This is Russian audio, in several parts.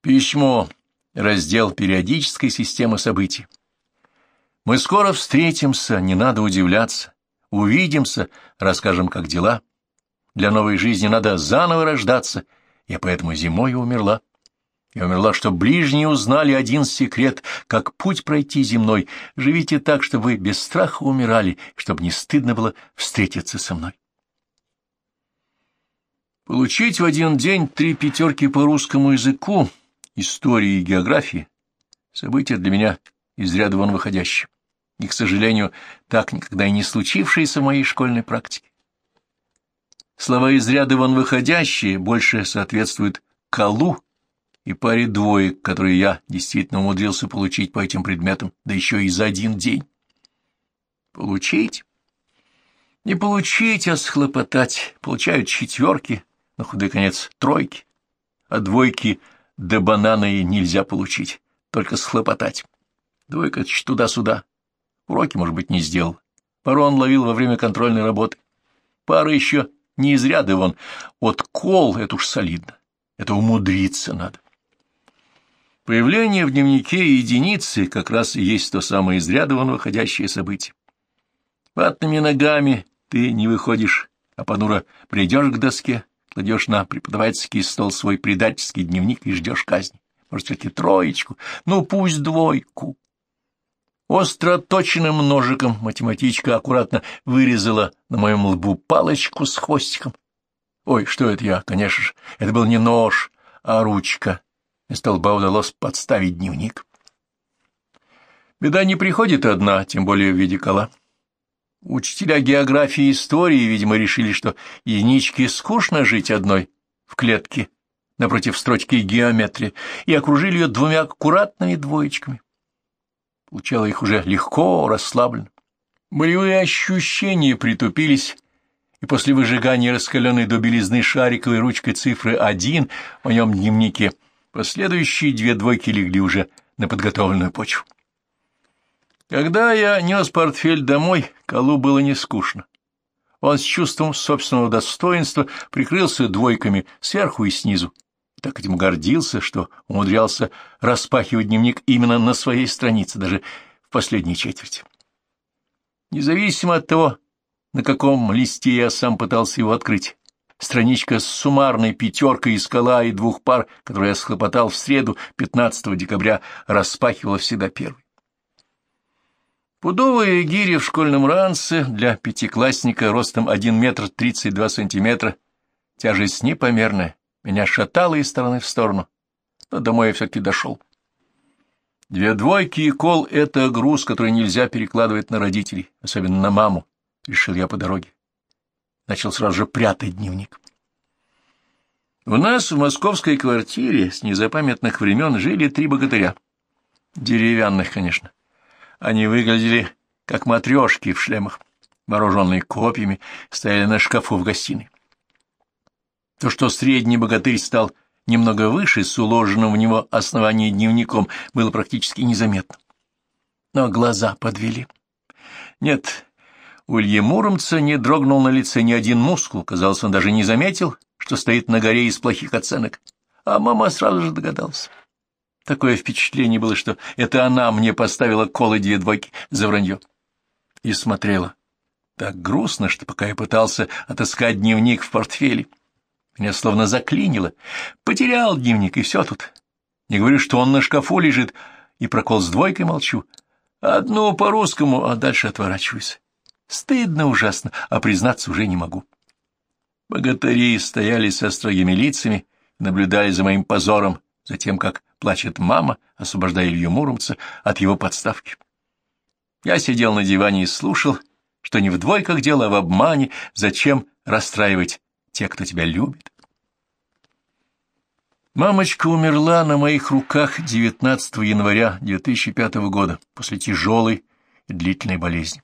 Письмо. Раздел периодической системы событий. Мы скоро встретимся, не надо удивляться. Увидимся, расскажем, как дела. Для новой жизни надо заново рождаться. Я поэтому зимой умерла. Я умерла, чтобы ближние узнали один секрет, как путь пройти земной. Живите так, чтобы вы без страха умирали, чтобы не стыдно было встретиться со мной. Получить в один день три пятерки по русскому языку истории и географии — событие для меня из ряда вон выходящее, и, к сожалению, так никогда и не случившееся в моей школьной практике. Слова из ряда вон выходящие больше соответствуют «колу» и паре двоек, которые я действительно умудрился получить по этим предметам, да еще и за один день. Получить? Не получить, а схлопотать. Получают четверки, на худой конец тройки, а двойки — да банана и нельзя получить, только схлопотать. Двойка туда-сюда. Уроки, может быть, не сделал. Пару он ловил во время контрольной работы. Пара еще не из ряда вон. Вот кол — это уж солидно. Это умудриться надо. Появление в дневнике единицы как раз и есть то самое из ряда вон выходящее событие. Ватными ногами ты не выходишь, а понуро придешь к доске, кладешь на преподавательский стол свой предательский дневник и ждешь казни. Может, все-таки троечку, ну пусть двойку. Остро точенным ножиком математичка аккуратно вырезала на моем лбу палочку с хвостиком. Ой, что это я, конечно же, это был не нож, а ручка. Вместо лба удалось подставить дневник. Беда не приходит одна, тем более в виде кола. Учителя географии и истории, видимо, решили, что единичке скучно жить одной в клетке напротив строчки геометрии, и окружили ее двумя аккуратными двоечками. Получало их уже легко, расслабленно. Болевые ощущения притупились, и после выжигания раскаленной до белизны шариковой ручкой цифры один в моем дневнике последующие две двойки легли уже на подготовленную почву. Когда я нес портфель домой, Калу было не скучно. Он с чувством собственного достоинства прикрылся двойками сверху и снизу. Так этим гордился, что умудрялся распахивать дневник именно на своей странице, даже в последней четверти. Независимо от того, на каком листе я сам пытался его открыть, страничка с суммарной пятеркой из скала и двух пар, которые я схлопотал в среду 15 декабря, распахивала всегда первый. Пудовые гири в школьном ранце для пятиклассника ростом 1 метр 32 сантиметра, тяжесть непомерная, меня шатало из стороны в сторону, но домой я все-таки дошел. Две двойки и кол — это груз, который нельзя перекладывать на родителей, особенно на маму, — решил я по дороге. Начал сразу же прятать дневник. У нас в московской квартире с незапамятных времен жили три богатыря. Деревянных, конечно. Они выглядели как матрешки в шлемах, вооруженные копьями, стояли на шкафу в гостиной. То, что средний богатырь стал немного выше, с уложенным в него основанием дневником, было практически незаметно. Но глаза подвели. Нет, у Ильи Муромца не дрогнул на лице ни один мускул, казалось, он даже не заметил, что стоит на горе из плохих оценок, а мама сразу же догадался. Такое впечатление было, что это она мне поставила колы две двойки за вранье. И смотрела. Так грустно, что пока я пытался отыскать дневник в портфеле, меня словно заклинило. Потерял дневник, и все тут. Не говорю, что он на шкафу лежит, и прокол с двойкой молчу. Одну по-русскому, а дальше отворачиваюсь. Стыдно ужасно, а признаться уже не могу. Богатыри стояли со строгими лицами, наблюдали за моим позором, за тем, как плачет мама, освобождая Илью Муромца от его подставки. Я сидел на диване и слушал, что не в двойках дело, а в обмане, зачем расстраивать тех, кто тебя любит. Мамочка умерла на моих руках 19 января 2005 года после тяжелой и длительной болезни.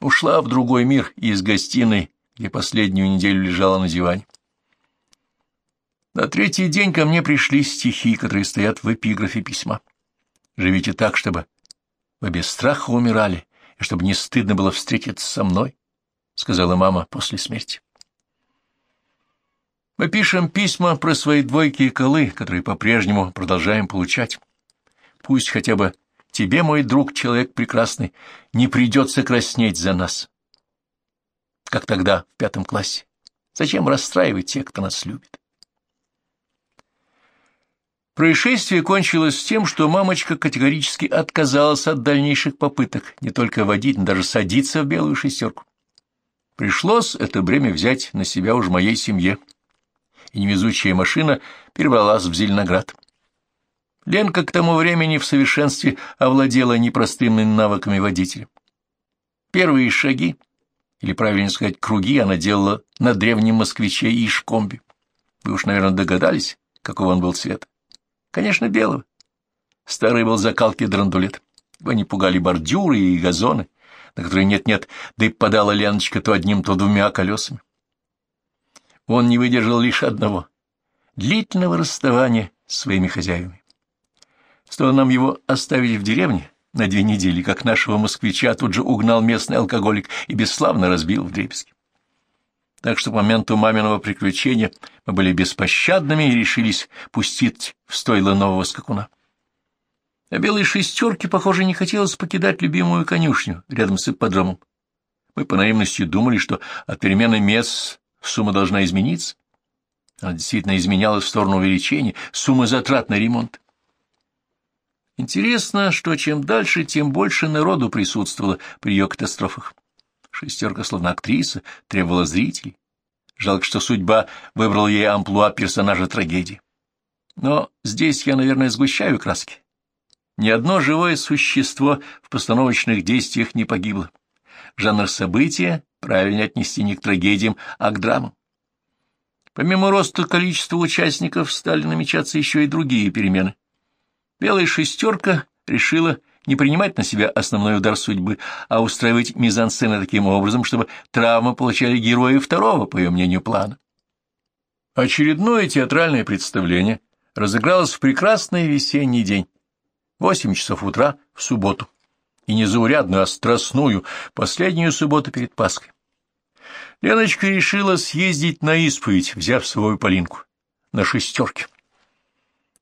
Ушла в другой мир из гостиной, где последнюю неделю лежала на диване. На третий день ко мне пришли стихи, которые стоят в эпиграфе письма. «Живите так, чтобы вы без страха умирали, и чтобы не стыдно было встретиться со мной», — сказала мама после смерти. Мы пишем письма про свои двойки и колы, которые по-прежнему продолжаем получать. Пусть хотя бы тебе, мой друг, человек прекрасный, не придется краснеть за нас. Как тогда, в пятом классе. Зачем расстраивать тех, кто нас любит? Происшествие кончилось тем, что мамочка категорически отказалась от дальнейших попыток не только водить, но даже садиться в белую шестерку. Пришлось это бремя взять на себя уж моей семье, и невезучая машина перебралась в Зеленоград. Ленка к тому времени в совершенстве овладела непростыми навыками водителя. Первые шаги, или, правильно сказать, круги, она делала на древнем москвиче и Ишкомбе. Вы уж, наверное, догадались, какого он был цвета. Конечно, белого. Старый был закалки драндулет. Его не пугали бордюры и газоны, на которые нет-нет, да и подала Леночка то одним, то двумя колесами. Он не выдержал лишь одного — длительного расставания с своими хозяевами. Стоило нам его оставить в деревне на две недели, как нашего москвича тут же угнал местный алкоголик и бесславно разбил в дребезги. Так что к моменту маминого приключения мы были беспощадными и решились пустить в стойло нового скакуна. А белой шестерке, похоже, не хотелось покидать любимую конюшню рядом с ипподромом. Мы по наивности думали, что от перемены мест сумма должна измениться. Она действительно изменялась в сторону увеличения суммы затрат на ремонт. Интересно, что чем дальше, тем больше народу присутствовало при ее катастрофах. Шестерка, словно актриса, требовала зрителей. Жалко, что судьба выбрала ей амплуа персонажа трагедии. Но здесь я, наверное, сгущаю краски. Ни одно живое существо в постановочных действиях не погибло. Жанр события правильно отнести не к трагедиям, а к драмам. Помимо роста количества участников стали намечаться еще и другие перемены. Белая шестерка решила не принимать на себя основной удар судьбы, а устраивать мизансцены таким образом, чтобы травмы получали герои второго, по ее мнению, плана. Очередное театральное представление разыгралось в прекрасный весенний день, восемь часов утра в субботу, и незаурядную, а страстную, последнюю субботу перед Пасхой. Леночка решила съездить на исповедь, взяв свою Полинку, на шестерке.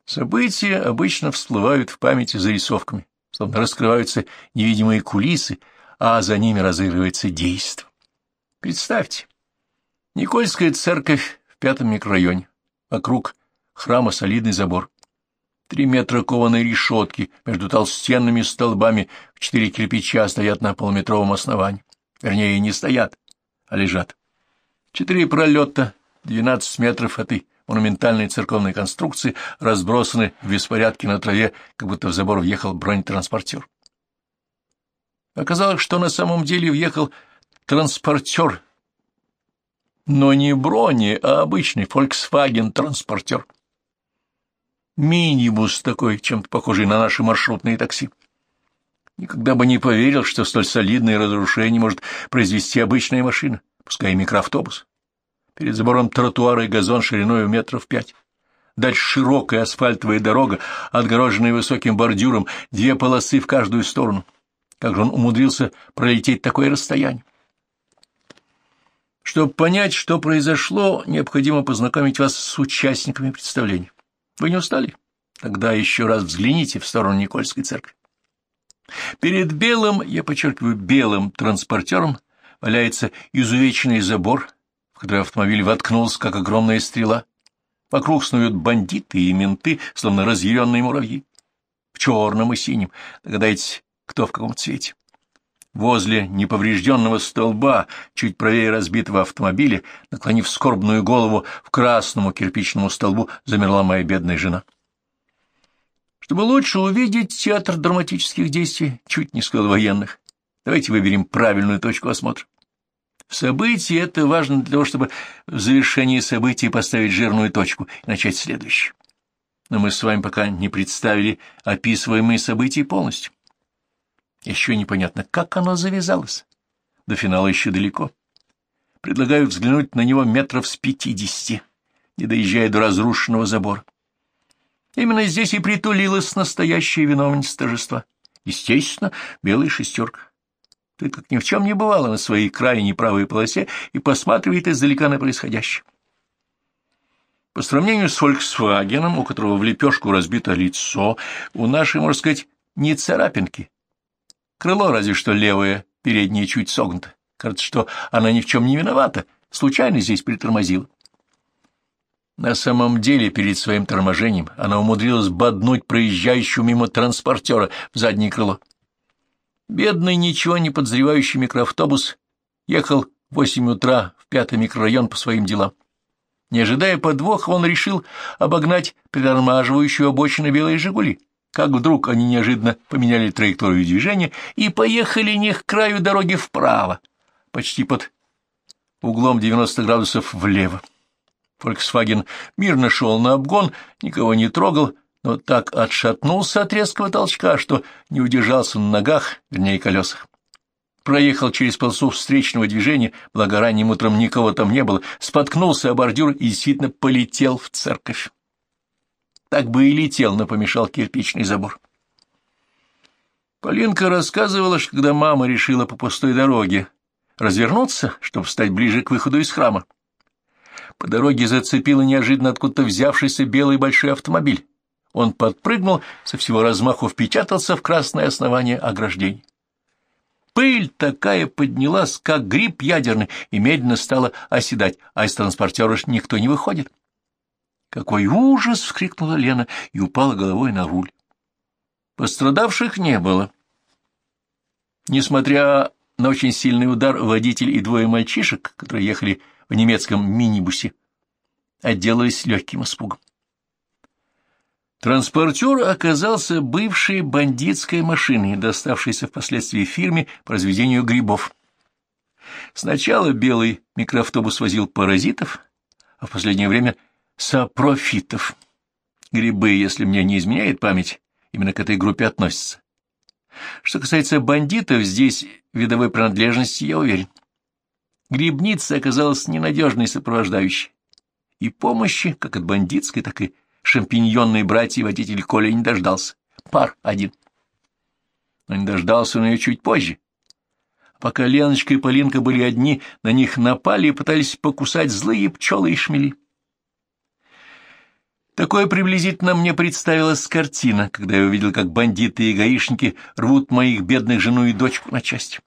События обычно всплывают в памяти зарисовками, словно раскрываются невидимые кулисы, а за ними разыгрывается действо. Представьте, Никольская церковь в пятом микрорайоне, вокруг храма солидный забор, три метра кованой решетки, между толстенными столбами четыре кирпича стоят на полуметровом основании, вернее, не стоят, а лежат. Четыре пролета, двенадцать метров этой монументальные церковные конструкции разбросаны в беспорядке на траве, как будто в забор въехал бронетранспортер. Оказалось, что на самом деле въехал транспортер, но не брони, а обычный Volkswagen-транспортер. Минибус такой, чем-то похожий на наши маршрутные такси. Никогда бы не поверил, что столь солидное разрушение может произвести обычная машина, пускай и микроавтобус. Перед забором тротуара и газон шириной метров пять. Дальше широкая асфальтовая дорога, отгороженная высоким бордюром, две полосы в каждую сторону. Как же он умудрился пролететь такое расстояние? Чтобы понять, что произошло, необходимо познакомить вас с участниками представления. Вы не устали? Тогда еще раз взгляните в сторону Никольской церкви. Перед белым, я подчеркиваю, белым транспортером валяется изувеченный забор, который автомобиль воткнулся, как огромная стрела. Вокруг снуют бандиты и менты, словно разъяренные муравьи. В черном и синем. Догадайтесь, кто в каком цвете. Возле неповрежденного столба, чуть правее разбитого автомобиля, наклонив скорбную голову в красному кирпичному столбу, замерла моя бедная жена. Чтобы лучше увидеть театр драматических действий, чуть не сказал военных, давайте выберем правильную точку осмотра. Событие это важно для того, чтобы в завершении событий поставить жирную точку и начать следующее. Но мы с вами пока не представили описываемые события полностью. Еще непонятно, как оно завязалось. До финала еще далеко. Предлагаю взглянуть на него метров с пятидесяти, не доезжая до разрушенного забора. Именно здесь и притулилась настоящая виновница торжества. Естественно, белая шестерка. Ты, как ни в чем не бывало, на своей крайней правой полосе и посматривает издалека на происходящее. По сравнению с «Фольксвагеном», у которого в лепешку разбито лицо, у нашей, можно сказать, не царапинки. Крыло разве что левое, переднее чуть согнуто. Кажется, что она ни в чем не виновата, случайно здесь притормозила. На самом деле, перед своим торможением она умудрилась боднуть проезжающего мимо транспортера в заднее крыло. Бедный, ничего не подозревающий микроавтобус ехал в восемь утра в пятый микрорайон по своим делам. Не ожидая подвоха, он решил обогнать притормаживающую обочину белые «Жигули». Как вдруг они неожиданно поменяли траекторию движения и поехали не к краю дороги вправо, почти под углом 90 градусов влево. Volkswagen мирно шел на обгон, никого не трогал, но так отшатнулся от резкого толчка, что не удержался на ногах, вернее, колесах. Проехал через полосу встречного движения, благо ранним утром никого там не было, споткнулся о бордюр и действительно полетел в церковь. Так бы и летел, но помешал кирпичный забор. Полинка рассказывала, что когда мама решила по пустой дороге развернуться, чтобы встать ближе к выходу из храма, по дороге зацепила неожиданно откуда-то взявшийся белый большой автомобиль. Он подпрыгнул, со всего размаху впечатался в красное основание ограждения. Пыль такая поднялась, как гриб ядерный, и медленно стала оседать, а из транспортера никто не выходит. «Какой ужас!» — вскрикнула Лена и упала головой на руль. Пострадавших не было. Несмотря на очень сильный удар, водитель и двое мальчишек, которые ехали в немецком минибусе, отделались легким испугом. Транспортер оказался бывшей бандитской машиной, доставшейся впоследствии фирме по разведению грибов. Сначала белый микроавтобус возил паразитов, а в последнее время сапрофитов. Грибы, если мне не изменяет память, именно к этой группе относятся. Что касается бандитов, здесь видовой принадлежности я уверен. Грибница оказалась ненадежной сопровождающей. И помощи, как от бандитской, так и шампиньонной братья водитель Коля не дождался. Пар один. Но не дождался он ее чуть позже. Пока Леночка и Полинка были одни, на них напали и пытались покусать злые пчелы и шмели. Такое приблизительно мне представилась картина, когда я увидел, как бандиты и гаишники рвут моих бедных жену и дочку на части.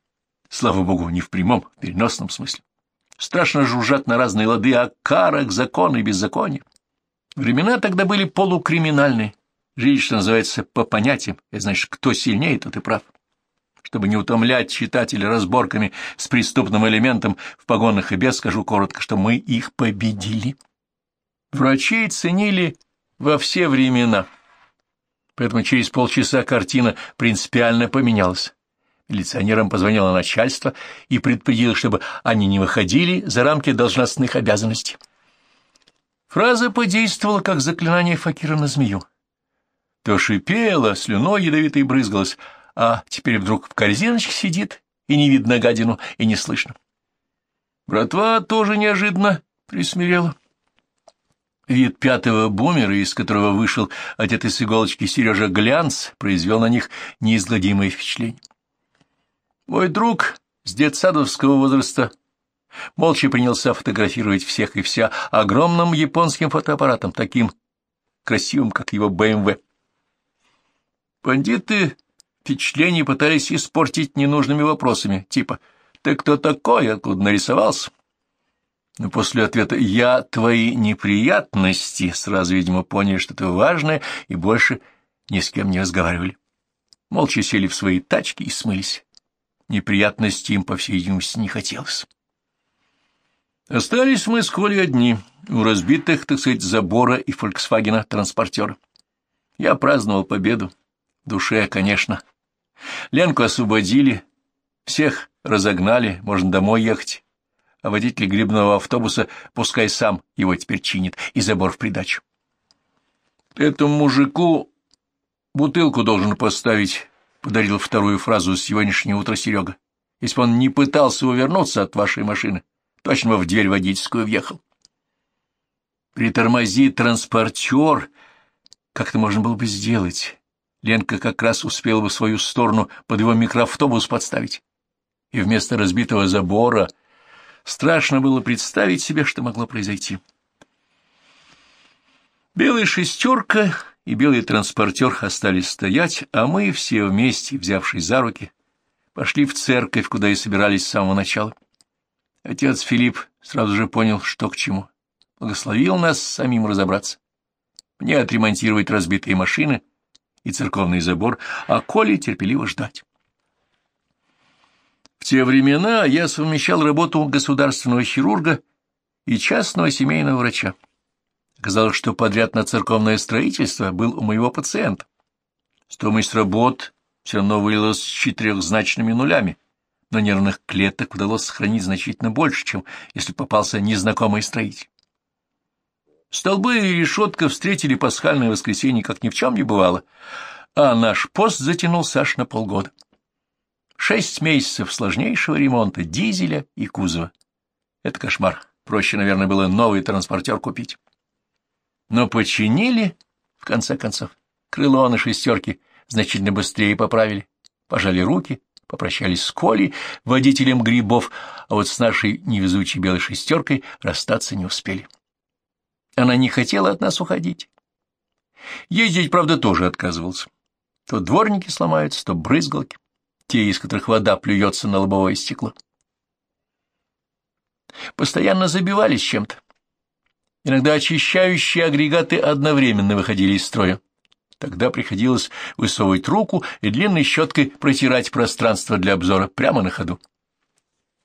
Слава богу, не в прямом, в переносном смысле. Страшно жужжат на разные лады о карах, закон и беззаконие. Времена тогда были полукриминальные. Жизнь, что называется, по понятиям, и значит, кто сильнее, тот и прав. Чтобы не утомлять читателя разборками с преступным элементом в погонах и без, скажу коротко, что мы их победили. Врачей ценили во все времена, поэтому через полчаса картина принципиально поменялась. Милиционерам позвонило начальство и предупредило, чтобы они не выходили за рамки должностных обязанностей. Фраза подействовала, как заклинание факира на змею. То шипела, слюной ядовитой брызгалась, а теперь вдруг в корзиночке сидит, и не видно гадину, и не слышно. Братва тоже неожиданно присмирела. Вид пятого бумера, из которого вышел одетый с иголочки Сережа Глянц, произвел на них неизгладимое впечатление. Мой друг с детсадовского возраста молча принялся фотографировать всех и вся огромным японским фотоаппаратом, таким красивым, как его БМВ. Бандиты впечатление пытались испортить ненужными вопросами, типа «Ты кто такой? Откуда нарисовался?» Но после ответа «Я твои неприятности» сразу, видимо, поняли, что это важное, и больше ни с кем не разговаривали. Молча сели в свои тачки и смылись. Неприятностей им, по всей видимости, не хотелось. Остались мы с Колей одни, у разбитых, так сказать, забора и «Фольксвагена» транспортера. Я праздновал победу. В душе, конечно. Ленку освободили, всех разогнали, можно домой ехать. А водитель грибного автобуса пускай сам его теперь чинит, и забор в придачу. Этому мужику бутылку должен поставить, — подарил вторую фразу с сегодняшнего утра Серега, — если он не пытался увернуться от вашей машины. Точно в дверь водительскую въехал. Притормози транспортер. Как это можно было бы сделать? Ленка как раз успела бы свою сторону под его микроавтобус подставить. И вместо разбитого забора страшно было представить себе, что могло произойти. Белая шестерка и белый транспортер остались стоять, а мы все вместе, взявшись за руки, пошли в церковь, куда и собирались с самого начала. Отец Филипп сразу же понял, что к чему. Благословил нас самим разобраться. Мне отремонтировать разбитые машины и церковный забор, а Коле терпеливо ждать. В те времена я совмещал работу государственного хирурга и частного семейного врача. Оказалось, что подряд на церковное строительство был у моего пациента. Стоимость работ все равно вылилась с четырехзначными нулями, но нервных клеток удалось сохранить значительно больше, чем если попался незнакомый строитель. Столбы и решетка встретили пасхальное воскресенье, как ни в чем не бывало, а наш пост затянулся аж на полгода. Шесть месяцев сложнейшего ремонта дизеля и кузова. Это кошмар. Проще, наверное, было новый транспортер купить. Но починили, в конце концов. Крыло на шестерке значительно быстрее поправили. Пожали руки, попрощались с Колей, водителем грибов, а вот с нашей невезучей белой шестеркой расстаться не успели. Она не хотела от нас уходить. Ездить, правда, тоже отказывался. То дворники сломаются, то брызгалки, те, из которых вода плюется на лобовое стекло. Постоянно забивались чем-то. Иногда очищающие агрегаты одновременно выходили из строя. Тогда приходилось высовывать руку и длинной щеткой протирать пространство для обзора прямо на ходу.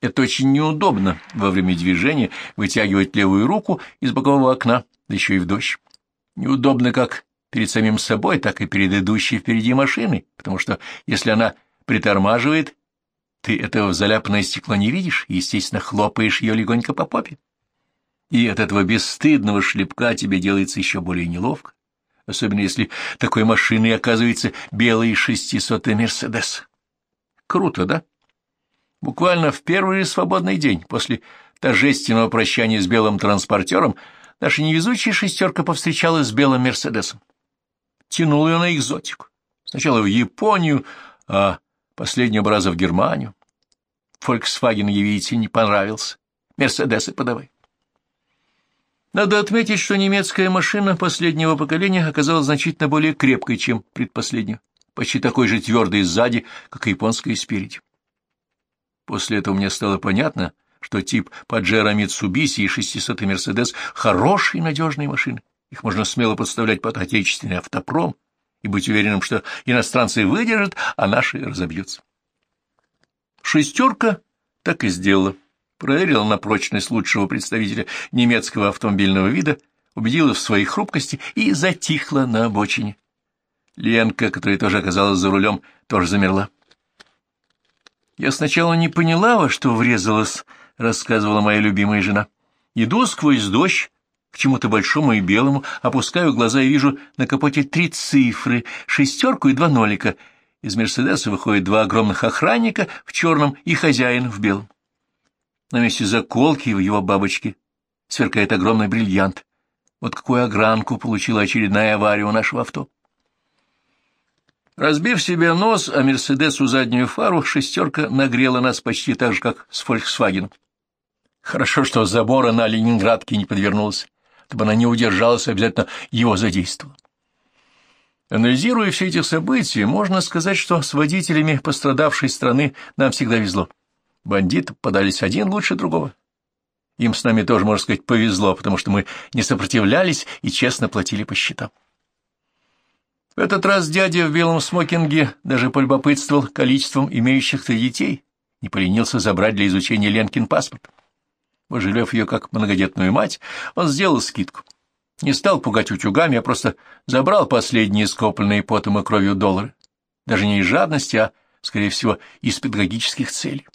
Это очень неудобно во время движения вытягивать левую руку из бокового окна, да еще и в дождь. Неудобно как перед самим собой, так и перед идущей впереди машиной, потому что если она притормаживает, ты этого заляпанное стекло не видишь и, естественно, хлопаешь ее легонько по попе и от этого бесстыдного шлепка тебе делается еще более неловко, особенно если такой машиной оказывается белый шестисотый «Мерседес». Круто, да? Буквально в первый свободный день после торжественного прощания с белым транспортером наша невезучая шестерка повстречалась с белым «Мерседесом». Тянула ее на экзотику. Сначала в Японию, а последнего раза в Германию. Фольксваген ей, видите, не понравился. Мерседесы подавай. Надо отметить, что немецкая машина последнего поколения оказалась значительно более крепкой, чем предпоследняя, почти такой же твердой сзади, как и японская спереди. После этого мне стало понятно, что тип Паджеро Митсубиси и 600 Мерседес — хорошие надежные машины. Их можно смело подставлять под отечественный автопром и быть уверенным, что иностранцы выдержат, а наши разобьются. Шестерка так и сделала проверила на прочность лучшего представителя немецкого автомобильного вида, убедила в своей хрупкости и затихла на обочине. Ленка, которая тоже оказалась за рулем, тоже замерла. «Я сначала не поняла, во что врезалась», — рассказывала моя любимая жена. «Иду сквозь дождь, к чему-то большому и белому, опускаю глаза и вижу на капоте три цифры, шестерку и два нолика. Из «Мерседеса» выходят два огромных охранника в черном и хозяин в белом. На месте заколки в его бабочке сверкает огромный бриллиант. Вот какую огранку получила очередная авария у нашего авто. Разбив себе нос, а Мерседесу заднюю фару, шестерка нагрела нас почти так же, как с Фольксвагеном. Хорошо, что забора на Ленинградке не подвернулась, чтобы она не удержалась, обязательно его задействовала. Анализируя все эти события, можно сказать, что с водителями пострадавшей страны нам всегда везло. Бандиты попадались один лучше другого. Им с нами тоже, можно сказать, повезло, потому что мы не сопротивлялись и честно платили по счетам. В этот раз дядя в белом смокинге даже полюбопытствовал количеством имеющих-то детей, не поленился забрать для изучения Ленкин паспорт. Пожалев ее как многодетную мать, он сделал скидку. Не стал пугать утюгами, а просто забрал последние скопленные потом и кровью доллары. Даже не из жадности, а, скорее всего, из педагогических целей.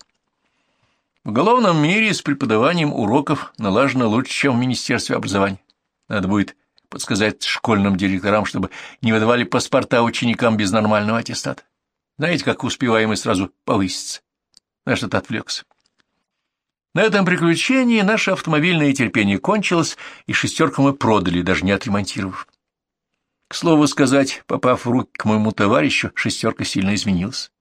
В уголовном мире с преподаванием уроков налажено лучше, чем в Министерстве образования. Надо будет подсказать школьным директорам, чтобы не выдавали паспорта ученикам без нормального аттестата. Знаете, как успеваемость сразу повысится. На что-то отвлекся. На этом приключении наше автомобильное терпение кончилось, и шестерку мы продали, даже не отремонтировав. К слову сказать, попав в руки к моему товарищу, шестерка сильно изменилась.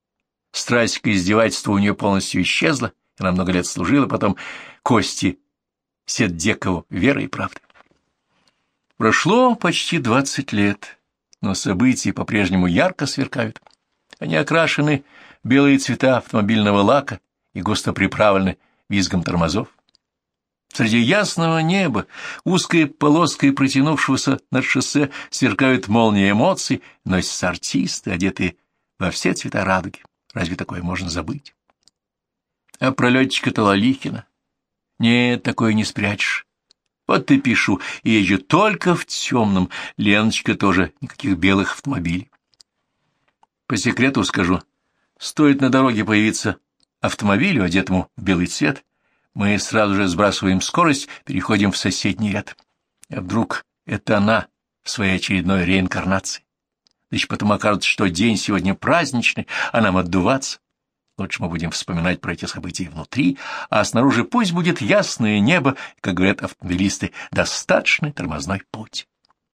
Страсть к издевательству у нее полностью исчезла, она много лет служила, потом Кости Седдекову верой и правдой. Прошло почти двадцать лет, но события по-прежнему ярко сверкают. Они окрашены белые цвета автомобильного лака и густо приправлены визгом тормозов. Среди ясного неба, узкой полоской протянувшегося над шоссе, сверкают молнии эмоций, носятся артисты, одетые во все цвета радуги. Разве такое можно забыть? А пролетчика Талалихина? Нет, такое не спрячешь. Вот ты пишу, и езжу только в темном. Леночка тоже, никаких белых автомобилей. По секрету скажу, стоит на дороге появиться автомобилю, одетому в белый цвет, мы сразу же сбрасываем скорость, переходим в соседний ряд. А вдруг это она в своей очередной реинкарнации? Да потом окажется, что день сегодня праздничный, а нам отдуваться. Лучше мы будем вспоминать про эти события внутри, а снаружи пусть будет ясное небо, как говорят автомобилисты, достаточный тормозной путь.